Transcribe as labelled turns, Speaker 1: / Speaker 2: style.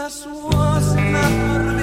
Speaker 1: na sua assinatura.